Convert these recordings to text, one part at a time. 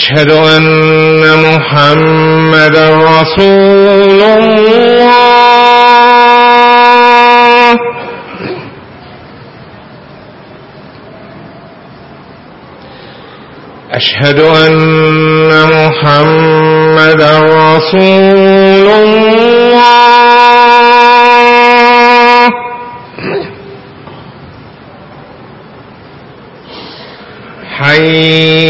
أشهد أن محمد رسول الله. أشهد أن محمد رسول الله. حي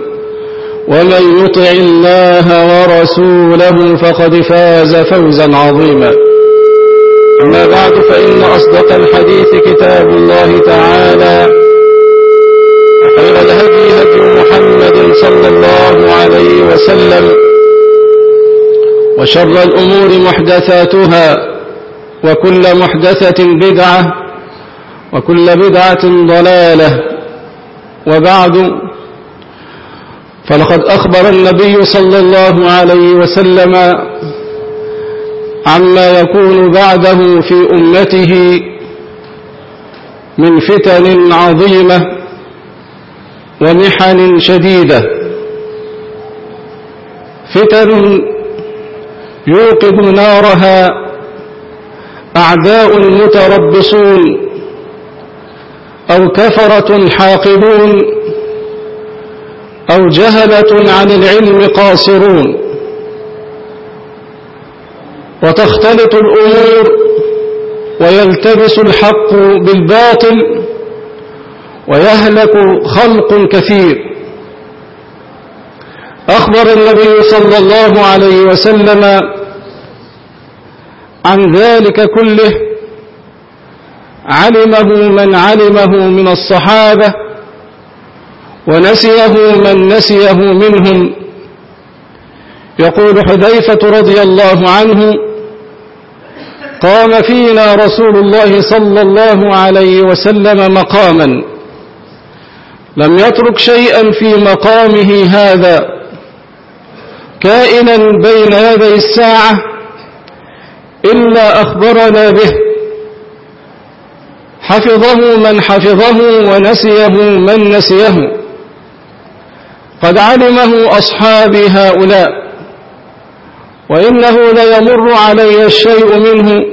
ومن يطع الله ورسوله فقد فاز فوزا عظيما. أما بعد فإن أصدق الحديث كتاب الله تعالى خير الهدي هدي محمد صلى الله عليه وسلم وشر الأمور محدثاتها وكل محدثة بدعة وكل بدعة ضلالة وبعد فلقد أخبر النبي صلى الله عليه وسلم عما يكون بعده في أمته من فتن عظيمة ومحن شديدة. فتن يوقظ نارها أعداء متربصون أو كفرة حاقدون أو جهلة عن العلم قاصرون. وتختلط الأمور ويلتبس الحق بالباطل ويهلك خلق كثير. أخبر النبي صلى الله عليه وسلم عن ذلك كله. علمه من علمه من الصحابة ونسيه من نسيه منهم. يقول حذيفة رضي الله عنه قام فينا رسول الله صلى الله عليه وسلم مقاما. لم يترك شيئا في مقامه هذا. كائنا بين يدي الساعة إلا أخبرنا به. حفظه من حفظه ونسيه من نسيه. قد علمه أصحابي هؤلاء وإنه ليمر علي الشيء منه.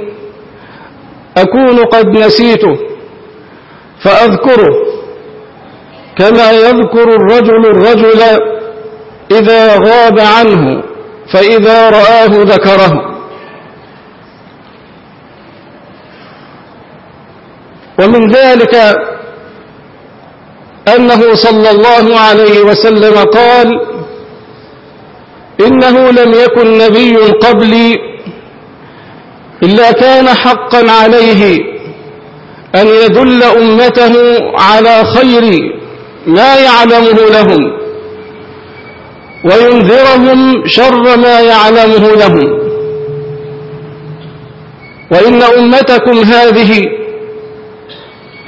أكون قد نسيته فأذكره كما يذكر الرجل الرجل إذا غاب عنه فإذا رآه ذكره. ومن ذلك أنه صلى الله عليه وسلم قال إنه لم يكن نبي قبلي إلا كان حقا عليه أن يدل أمته على خير ما يعلمه لهم وينذرهم شر ما يعلمه لهم. وإن أمتكم هذه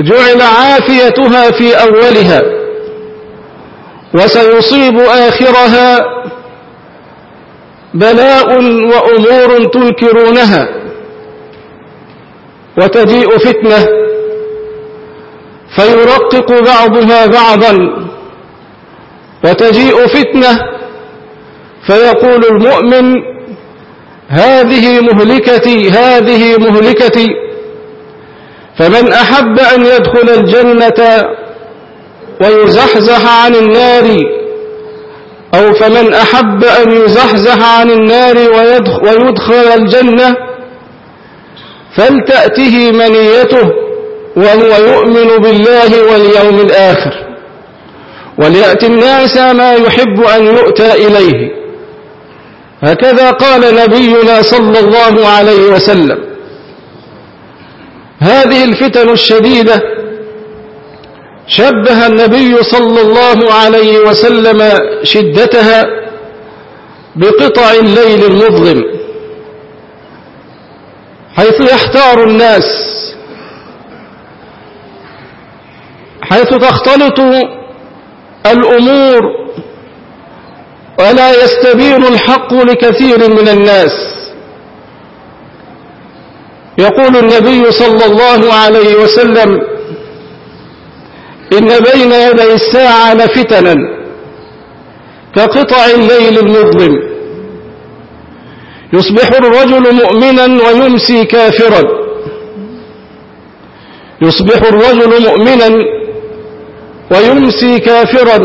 جعل عافيتها في أولها وسيصيب آخرها بلاء وأمور تنكرونها وتجيء فتنة فيرقق بعضها بعضا وتجيء فتنة فيقول المؤمن هذه مهلكتي هذه مهلكتي. فمن أحب أن يدخل الجنة ويزحزح عن النار أو فمن أحب أن يزحزح عن النار ويدخل الجنة فلتأته منيته وهو يؤمن بالله واليوم الآخر. وليأتي الناس ما يحب أن يؤتى إليه. هكذا قال نبينا صلى الله عليه وسلم. هذه الفتن الشديدة شبه النبي صلى الله عليه وسلم شدتها بقطع الليل المظلم حيث يحتار الناس حيث تختلط الأمور ولا يستبين الحق لكثير من الناس. يقول النبي صلى الله عليه وسلم إن بين يدي الساعة لفتنا كقطع الليل المظلم. يصبح الرجل مؤمنا ويمسي كافرا. يصبح الرجل مؤمنا ويمسي كافرا.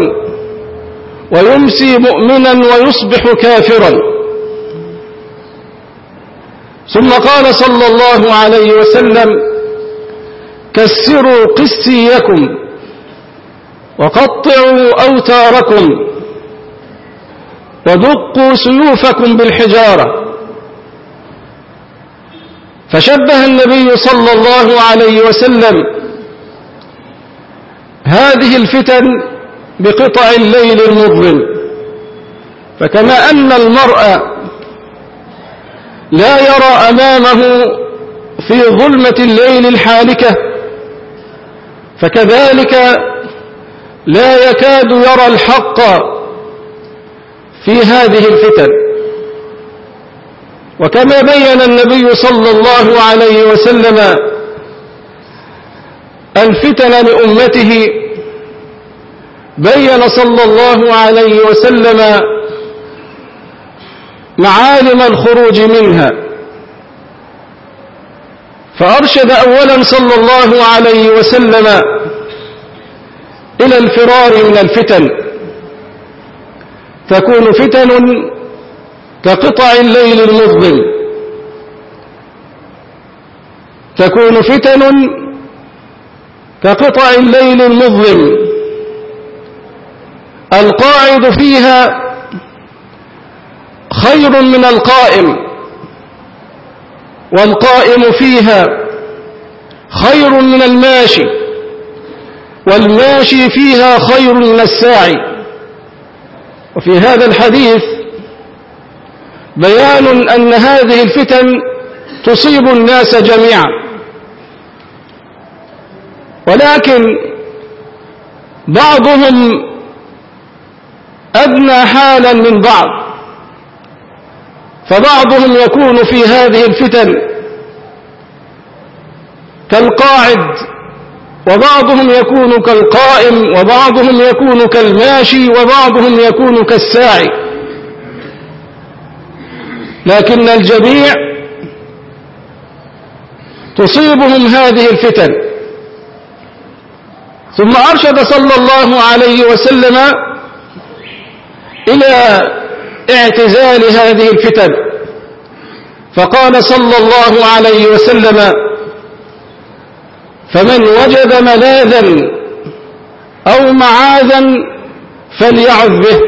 ويمسي مؤمنا ويصبح كافرا. ثم قال صلى الله عليه وسلم كسروا قسيكم وقطعوا أوتاركم ودقوا سيوفكم بالحجارة. فشبه النبي صلى الله عليه وسلم هذه الفتن بقطع الليل المظلم. فكما أن المرأة لا يرى أمامه في ظلمة الليل الحالكة. فكذلك لا يكاد يرى الحق في هذه الفتن. وكما بين النبي صلى الله عليه وسلم الفتن لأمته بين صلى الله عليه وسلم معالم الخروج منها. فأرشد أولا صلى الله عليه وسلم إلى الفرار من الفتن. تكون فتن كقطع الليل المظلم. كقطع الليل المظلم. القاعد فيها خير من القائم والقائم فيها خير من الماشي والماشي فيها خير من الساعي. وفي هذا الحديث بيان أن هذه الفتن تصيب الناس جميعا. ولكن بعضهم أدنى حالا من بعض. فبعضهم يكون في هذه الفتن كالقاعد وبعضهم يكون كالقائم وبعضهم يكون كالماشي وبعضهم يكون كالساعي. لكن الجميع تصيبهم هذه الفتن. ثم أرشد صلى الله عليه وسلم إلى اعتزال هذه الفتن فقال صلى الله عليه وسلم فمن وجد ملاذا أو معاذا فليعذ به.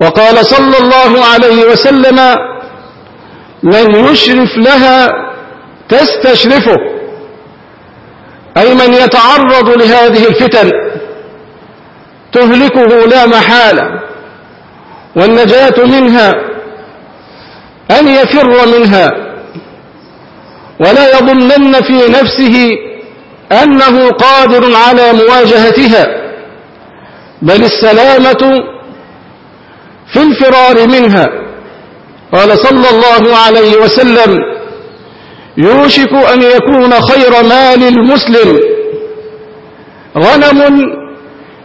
وقال صلى الله عليه وسلم من يشرف لها تستشرفه. أي من يتعرض لهذه الفتن تهلكه لا محالة. والنجاة منها أن يفر منها ولا يظنن في نفسه أنه قادر على مواجهتها بل السلامة في الفرار منها. قال صلى الله عليه وسلم يوشك أن يكون خير مال المسلم غنم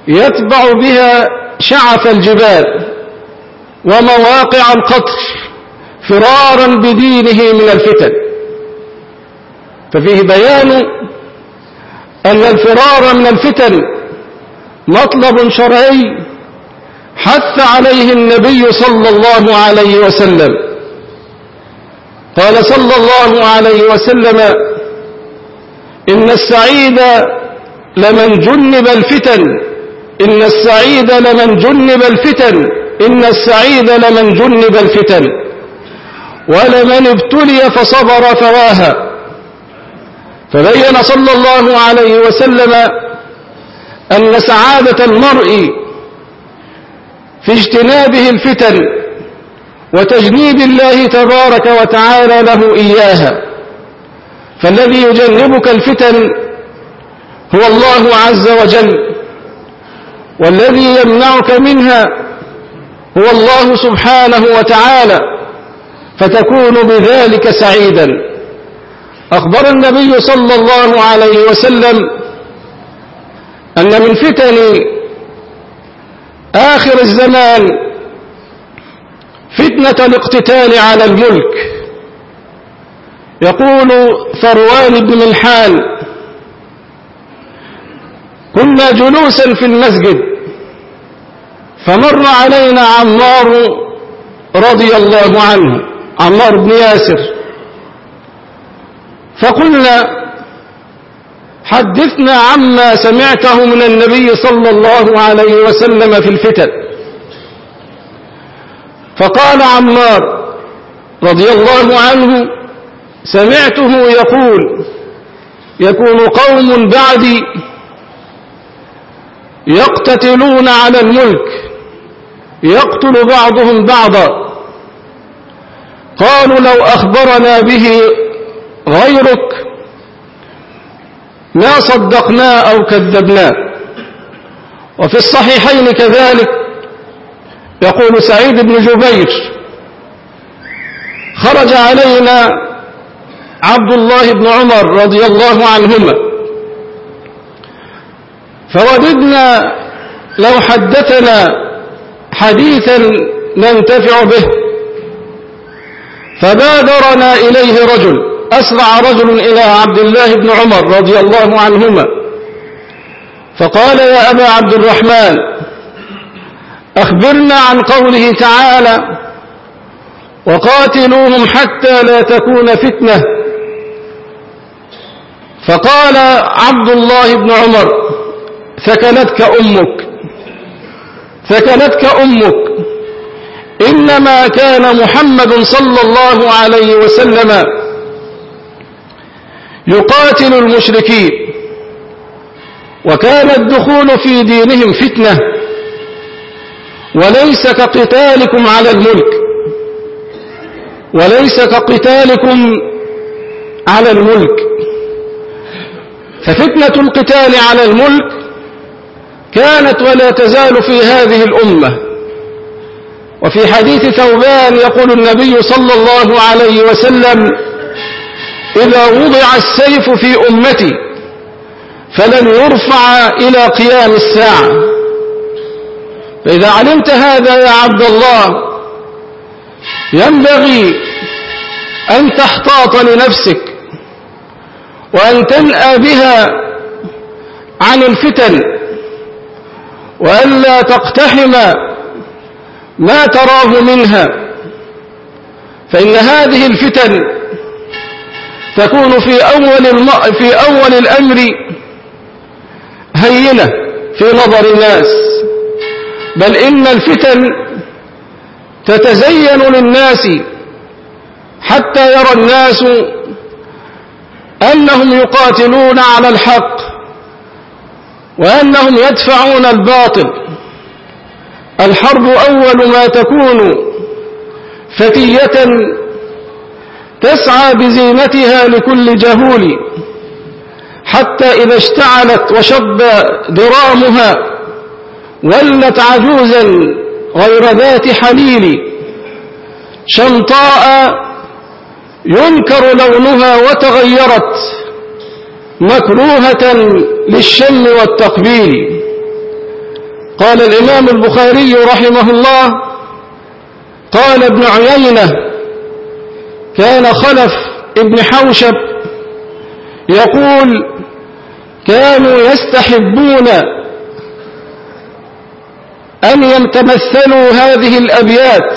يتبع بها شعف الجبال. ومواقع القطر فرارا بدينه من الفتن. ففيه بيان أن الفرار من الفتن مطلب شرعي حث عليه النبي صلى الله عليه وسلم. قال صلى الله عليه وسلم إن السعيد لمن جنب الفتن إن السعيد لمن جنب الفتن. إن السعيد لمن جنب الفتن ولمن ابتلي فصبر فواها. فبين صلى الله عليه وسلم أن سعادة المرء في اجتنابه الفتن وتجنيب الله تبارك وتعالى له إياها. فالذي يجنبك الفتن هو الله عز وجل والذي يمنعك منها هو الله سبحانه وتعالى فتكون بذلك سعيدا. أخبر النبي صلى الله عليه وسلم أن من فتن آخر الزمان فتنة الاقتتال على الملك. يقول ثروان بن ملحان كنا جلوسا في المسجد فمر علينا عمار رضي الله عنه عمار بن ياسر. فقلنا حدثنا عما سمعته من النبي صلى الله عليه وسلم في الفتن. فقال عمار رضي الله عنه سمعته يقول يكون قوم بعدي يقتتلون على الملك. يقتل بعضهم بعضا. قالوا لو أخبرنا به غيرك ما صدقناه أو كذبناه وفي الصحيحين كذلك يقول سعيد بن جبير خرج علينا عبد الله بن عمر رضي الله عنهما. فوددنا لو حدثنا حديثا ننتفع به. فبادرنا إليه رجل أسرع رجل إلى عبد الله بن عمر رضي الله عنهما. فقال يا أبا عبد الرحمن أخبرنا عن قوله تعالى وقاتلوهم حتى لا تكون فتنة. فقال عبد الله بن عمر ثكلتك أمك. ثكلتك أمك. إنما كان محمد صلى الله عليه وسلم يقاتل المشركين. وكان الدخول في دينهم فتنة. وليس كقتالكم على الملك. وليس كقتالكم على الملك. ففتنة القتال على الملك كانت ولا تزال في هذه الأمة. وفي حديث ثوبان يقول النبي صلى الله عليه وسلم إذا وضع السيف في أمتي فلن يرفع إلى قيام الساعة. فإذا علمت هذا يا عبد الله ينبغي أن تحتاط لنفسك وأن تنأى بها عن الفتن وألا تقتحم ما تراه منها فإن هذه الفتن تكون في أول. في أول الأمر هينة في نظر الناس بل إن الفتن تتزين للناس حتى يرى الناس أنهم يقاتلون على الحق وأنهم يدفعون الباطل. الحرب أول ما تكون فتية تسعى بزينتها لكل جهول حتى إذا اشتعلت وشب درامها ولت عجوزا غير ذات حليل. شمطاء ينكر لونها وتغيرت مكروهة للشم والتقبيل. قال الإمام البخاري رحمه الله قال ابن عيينة كان خلف ابن حوشب يقول كانوا يستحبون أن يتمثلوا هذه الأبيات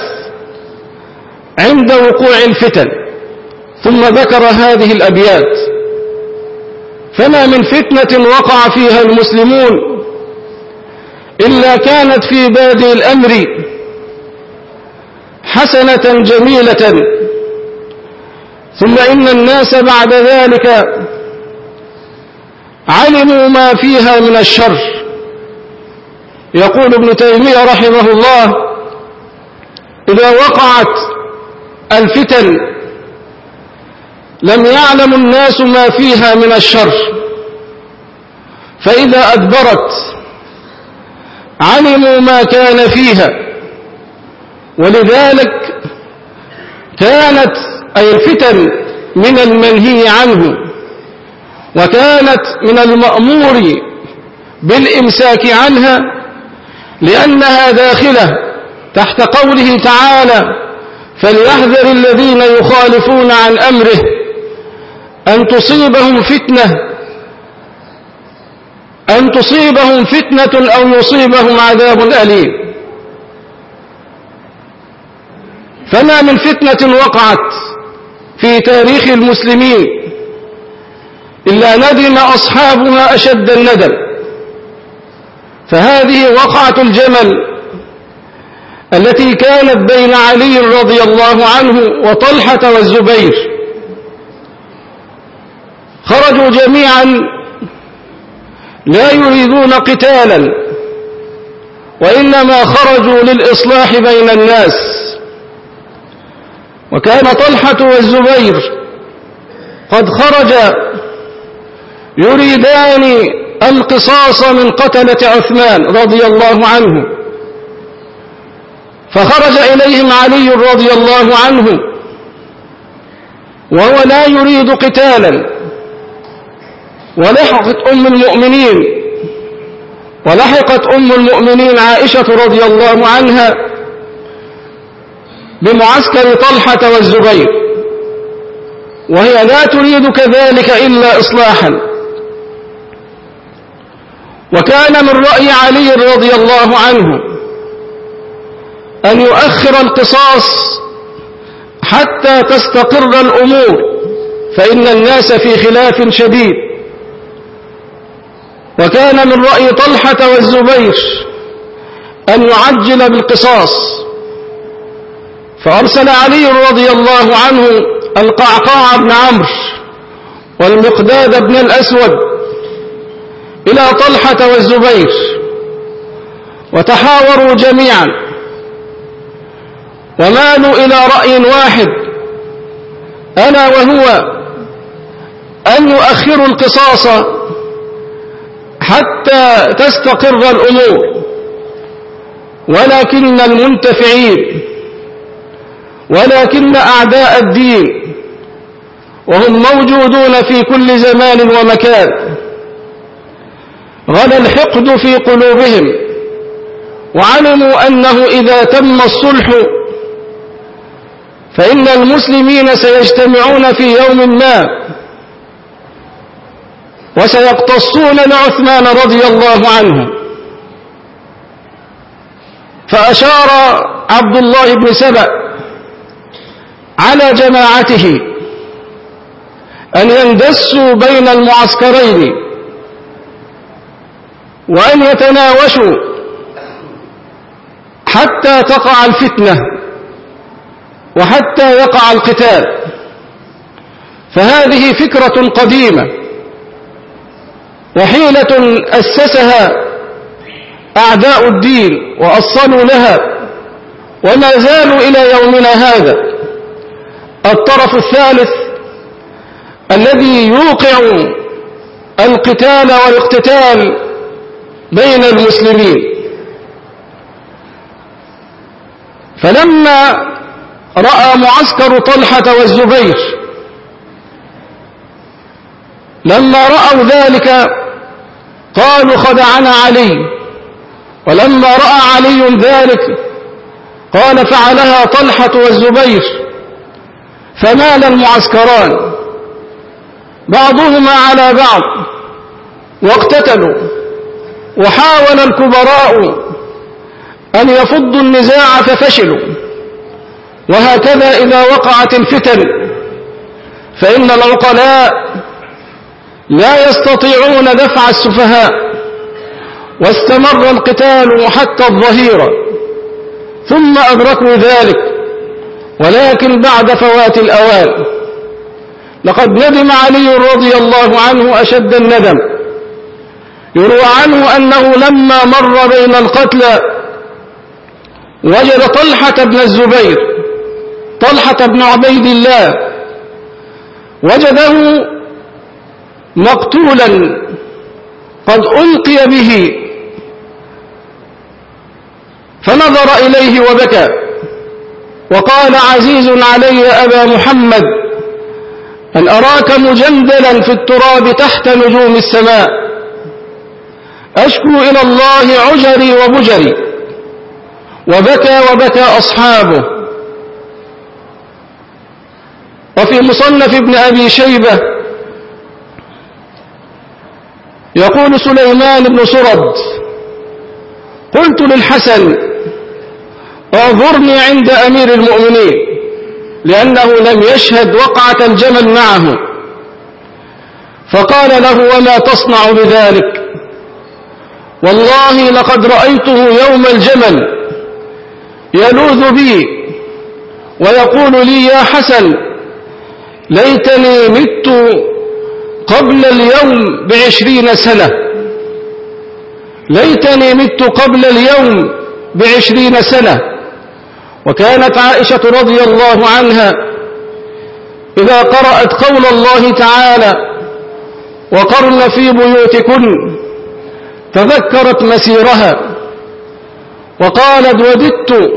عند وقوع الفتن ثم ذكر هذه الأبيات. فما من فتنة وقع فيها المسلمون إلا كانت في بادئ الأمر حسنة جميلة. ثم إن الناس بعد ذلك علموا ما فيها من الشر. يقول ابن تيمية رحمه الله إذا وقعت الفتن لم يعلم الناس ما فيها من الشر. فإذا أدبرت علموا ما كان فيها. ولذلك كانت أي الفتن من المنهي عنه وكانت من المأمور بالإمساك عنها لأنها داخلة تحت قوله تعالى فليحذر الذين يخالفون عن أمره أن تصيبهم فتنة. أن تصيبهم فتنة أو يصيبهم عذاب أليم. فما من فتنة وقعت في تاريخ المسلمين إلا ندم أصحابها أشد الندم. فهذه وقعة الجمل التي كانت بين علي رضي الله عنه وطلحة والزبير. خرجوا جميعا لا يريدون قتالا وإنما خرجوا للإصلاح بين الناس. وكان طلحة والزبير قد خرج يريدان القصاص من قتلة عثمان رضي الله عنه. فخرج إليهم علي رضي الله عنه وهو لا يريد قتالا. ولحقت أم المؤمنين ولحقت أم المؤمنين عائشة رضي الله عنها بمعسكر طلحة والزبير. وهي لا تريد كذلك إلا إصلاحا. وكان من رأي علي رضي الله عنه أن يؤخر القصاص حتى تستقر الأمور فإن الناس في خلاف شديد. وكان من رأي طلحة والزبير أن يعجل بالقصاص. فأرسل علي رضي الله عنه القعقاع بن عمرو والمقداد بن الأسود إلى طلحة والزبير وتحاوروا جميعا. ومالوا إلى رأي واحد ألا وهو أن يؤخروا القصاص حتى تستقر الأمور. ولكن المنتفعين ولكن أعداء الدين وهم موجودون في كل زمان ومكان. غلى الحقد في قلوبهم. وعلموا أنه إذا تم الصلح فإن المسلمين سيجتمعون في يوم ما. وسيقتصون لعثمان رضي الله عنه. فأشار عبد الله بن سبأ على جماعته أن يندسوا بين المعسكرين وأن يتناوشوا حتى تقع الفتنة وحتى يقع القتال. فهذه فكرة قديمة. وحيلة أسسها أعداء الدين وأصلوا لها وما زالوا إلى يومنا هذا. الطرف الثالث الذي يوقع القتال والاقتتال بين المسلمين. فلما رأى معسكر طلحة والزبير لما رأوا ذلك قالوا خدعنا علي. ولما رأى علي ذلك قال فعلها طلحة والزبير فمال المعسكران بعضهما على بعض واقتتلوا وحاول الكبراء أن يفضوا النزاع ففشلوا. وهكذا إذا وقعت الفتن فإن العقلاء لا يستطيعون دفع السفهاء واستمر القتال حتى الظهيرة ثم أدركوا ذلك ولكن بعد فوات الأوان. لقد ندم علي رضي الله عنه أشد الندم. يروى عنه أنه لما مر بين القتلى وجد طلحة بن الزبير طلحة بن عبيد الله وجده مقتولا قد ألقي به. فنظر إليه وبكى. وقال عزيز علي أبا محمد أن أراك مجندلا في التراب تحت نجوم السماء. أشكو إلى الله عجري وبجري. وبكى وبكى أصحابه. وفي مصنف ابن أبي شيبة يقول سليمان بن سرد قلت للحسن اعذرني عند أمير المؤمنين لأنه لم يشهد وقعة الجمل معه. فقال له وما تصنع بذلك؟ والله لقد رأيته يوم الجمل يلوذ بي ويقول لي يا حسن ليتني مت قبل اليوم بعشرين سنة. ليتني مت قبل اليوم بعشرين سنة. وكانت عائشة رضي الله عنها إذا قرأت قول الله تعالى وقرن في بيوتكن تذكرت مسيرها. وقالت وددت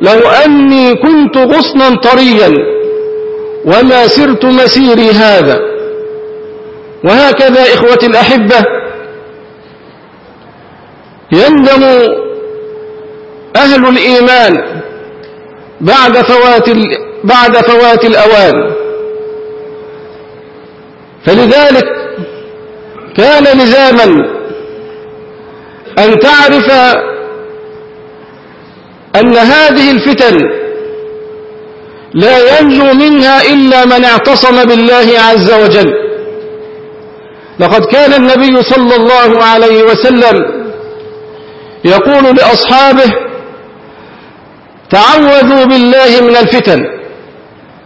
لو أني كنت غصنا طريا وما سرت مسيري هذا. وهكذا إخوتي الأحبة يندم أهل الإيمان بعد فوات بعد فوات الأوان. فلذلك كان لزاما أن تعرف أن هذه الفتن لا ينجو منها إلا من اعتصم بالله عز وجل. لقد كان النبي صلى الله عليه وسلم يقول لأصحابه تعوذوا بالله من الفتن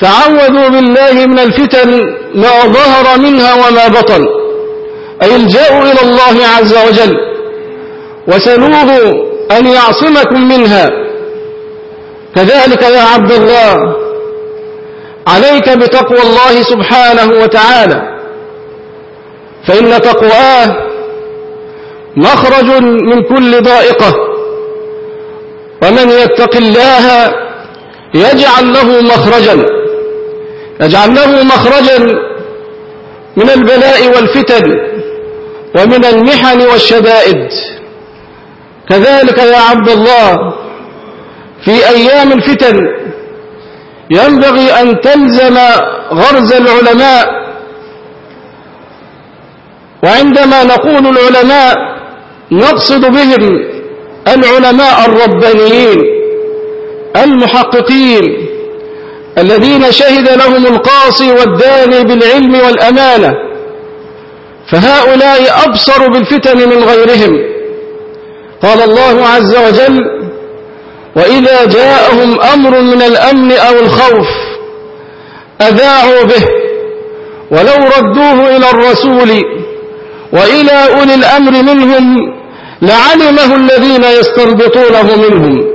تعوذوا بالله من الفتن ما ظهر منها وما بطن أي الجاءوا إلى الله عز وجل وسلوه أن يعصمكم منها. كذلك يا عبد الله عليك بتقوى الله سبحانه وتعالى. فإن تقواه مخرج من كل ضائقة. ومن يتق الله يجعل له مخرجا. يجعل له مخرجا من البلاء والفتن ومن المحن والشدائد. كذلك يا عبد الله في أيام الفتن ينبغي أن تلزم غرز العلماء وعندما نقول العلماء نقصد بهم العلماء الربانيين المحققين الذين شهد لهم القاصي والداني بالعلم والأمانة فهؤلاء أبصر بالفتن من غيرهم. قال الله عز وجل وإذا جاءهم أمر من الأمن أو الخوف أذاعوا به ولو ردوه إلى الرسول وإلى أولي الأمر منهم لعلمه الذين يستنبطونه منهم.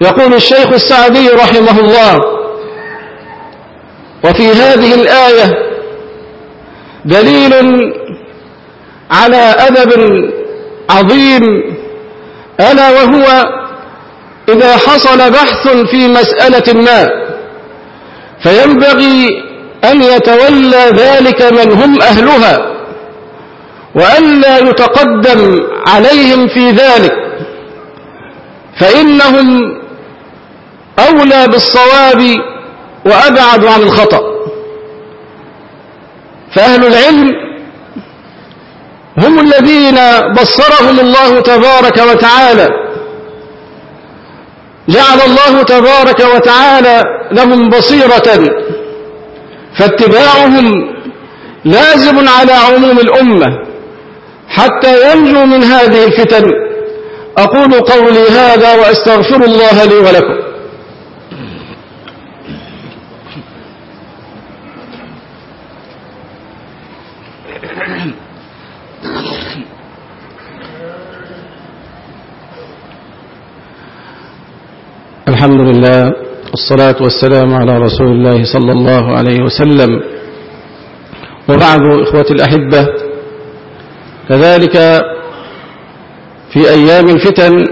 يقول الشيخ السعدي رحمه الله وفي هذه الآية دليل على أدب عظيم ألا وهو إذا حصل بحث في مسألة ما فينبغي أن يتولى ذلك من هم أهلها. وألا يتقدم عليهم في ذلك فإنهم أولى بالصواب وأبعد عن الخطأ. فأهل العلم هم الذين بصرهم الله تبارك وتعالى جعل الله تبارك وتعالى لهم بصيرة فاتباعهم لازم على عموم الأمة. حتى ينجو من هذه الفتن. أقول قولي هذا وأستغفر الله لي ولكم. الحمد لله والصلاة والسلام على رسول الله صلى الله عليه وسلم. وبعد إخوة الأحبة كذلك في أيام الفتن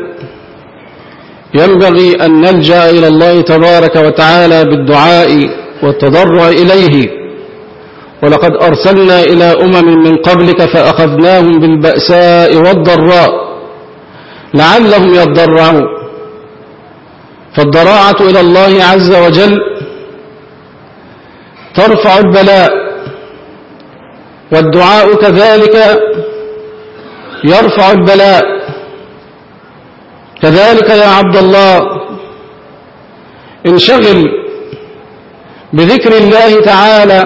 ينبغي أن نلجأ إلى الله تبارك وتعالى بالدعاء والتضرع إليه. ولقد أرسلنا إلى أمم من قبلك فأخذناهم بالبأساء والضراء لعلهم يضرعون. فالضراعة إلى الله عز وجل ترفع البلاء والدعاء كذلك يرفع البلاء. كذلك يا عبد الله انشغل بذكر الله تعالى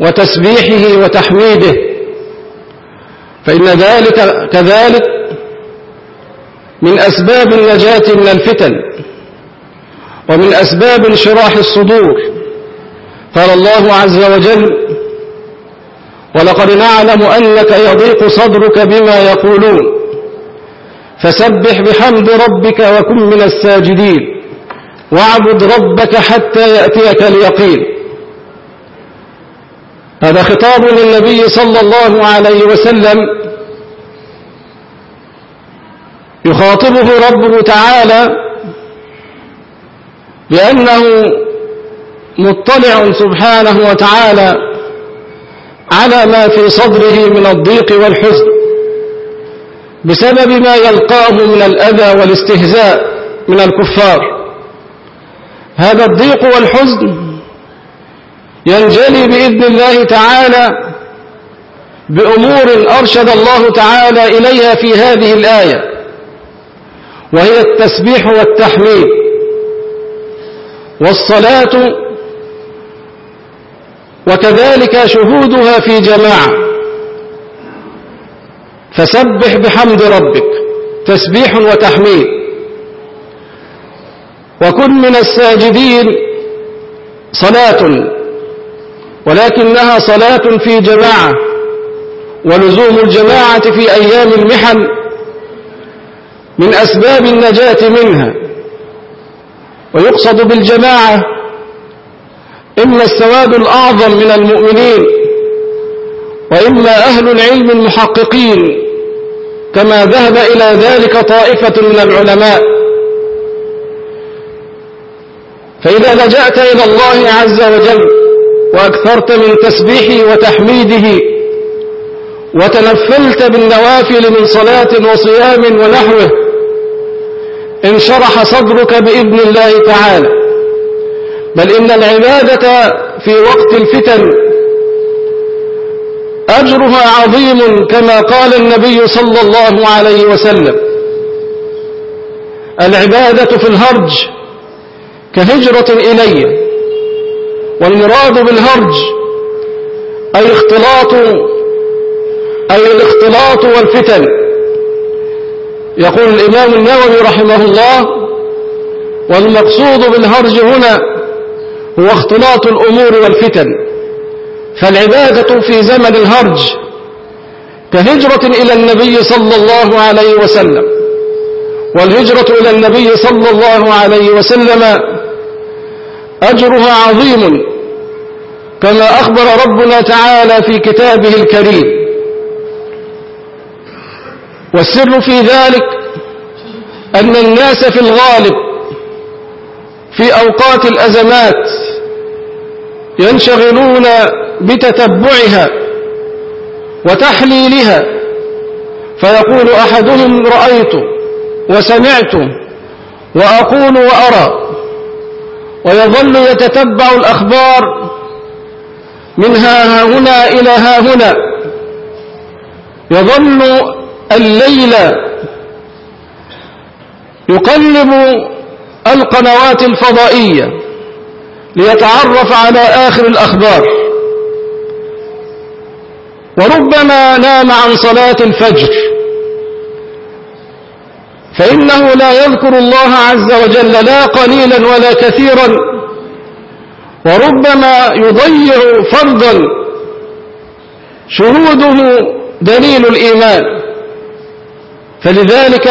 وتسبيحه وتحميده. فإن ذلك كذلك من أسباب النجاة من الفتن ومن أسباب انشراح الصدور. قال الله عز وجل ولقد نعلم أنك يضيق صدرك بما يقولون. فسبح بحمد ربك وكن من الساجدين. واعبد ربك حتى يأتيك اليقين. هذا خطاب للنبي صلى الله عليه وسلم. يخاطبه ربه تعالى لأنه مطلع سبحانه وتعالى على ما في صدره من الضيق والحزن. بسبب ما يلقاه من الأذى والاستهزاء من الكفار. هذا الضيق والحزن ينجلي بإذن الله تعالى بأمور أرشد الله تعالى إليها في هذه الآية وهي التسبيح والتحميد والصلاة وكذلك شهودها في جماعة. فسبح بحمد ربك تسبيح وتحميد. وكن من الساجدين صلاة ولكنها صلاة في جماعة ولزوم الجماعة في أيام المحن من أسباب النجاة منها. ويقصد بالجماعة إما السواد الأعظم من المؤمنين وإما أهل العلم المحققين كما ذهب إلى ذلك طائفة من العلماء. فإذا لجأت إلى الله عز وجل وأكثرت من تسبيحه وتحميده وتنفلت بالنوافل من صلاة وصيام ونحوه انشرح صدرك بإذن الله تعالى. بل إن العبادة في وقت الفتن أجرها عظيم كما قال النبي صلى الله عليه وسلم. العبادة في الهرج كهجرة إلي والمراد بالهرج أي اختلاط أي الاختلاط والفتن. يقول الإمام النووي رحمه الله والمقصود بالهرج هنا هو اختلاط الأمور والفتن. فالعبادة في زمن الهرج كهجرة إلى النبي صلى الله عليه وسلم. والهجرة إلى النبي صلى الله عليه وسلم أجرها عظيم كما أخبر ربنا تعالى في كتابه الكريم. والسر في ذلك أن الناس في الغالب في أوقات الأزمات ينشغلون بتتبعها وتحليلها. فيقول أحدهم رأيت وسمعت وأقول وأرى. ويظل يتتبع الأخبار من ها هنا إلى ها هنا. يظل الليل يقلب القنوات الفضائية. ليتعرف على آخر الأخبار. وربما نام عن صلاة الفجر. فإنه لا يذكر الله عز وجل لا قليلا ولا كثيرا. وربما يضيع فرضا شهوده دليل الإيمان. فلذلك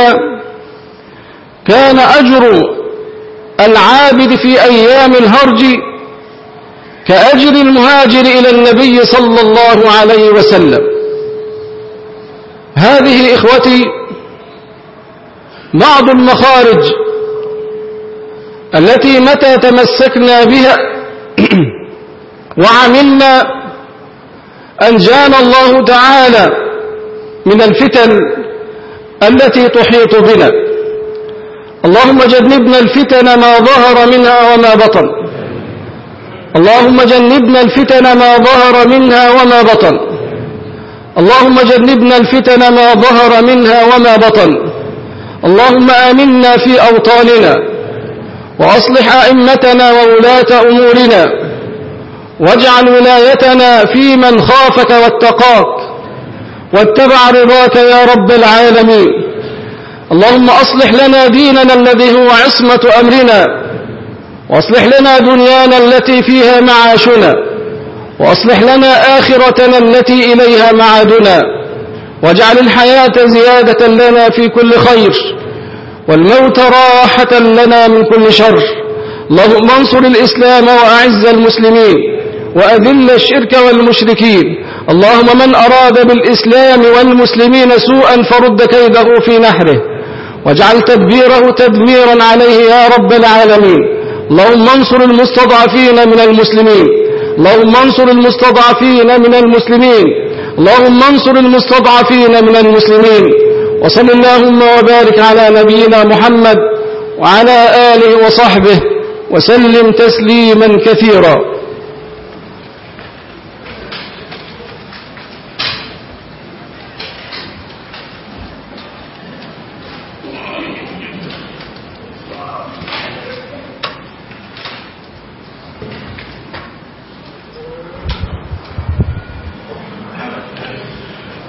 كان أجر العابد في أيام الهرج كأجر المهاجر إلى النبي صلى الله عليه وسلم. هذه إخوتي بعض المخارج التي متى تمسكنا بها وعملنا أنجانا الله تعالى من الفتن التي تحيط بنا. اللهم جنبنا الفتن ما ظهر منها وما بطن. اللهم جنبنا الفتن ما ظهر منها وما بطن. اللهم جنبنا الفتن ما ظهر منها وما بطن. اللهم آمنا في أوطاننا وأصلح أئمتنا وولاة أمورنا. واجعل ولايتنا في من خافك واتقاك. واتبع رضاك يا رب العالمين. اللهم أصلح لنا ديننا الذي هو عصمة أمرنا وأصلح لنا دنيانا التي فيها معاشنا وأصلح لنا آخرتنا التي إليها معادنا واجعل الحياة زيادة لنا في كل خير والموت راحة لنا من كل شر. اللهم انصر الإسلام وأعز المسلمين وأذل الشرك والمشركين. اللهم من أراد بالإسلام والمسلمين سوءا فرد كيده في نحره. واجعل تدبيره تدميرا عليه يا رب العالمين. اللهم انصر المستضعفين من المسلمين. اللهم انصر المستضعفين من المسلمين. اللهم انصر المستضعفين من المسلمين. وصل اللهم وبارك على نبينا محمد وعلى آله وصحبه وسلم تسليما كثيرا.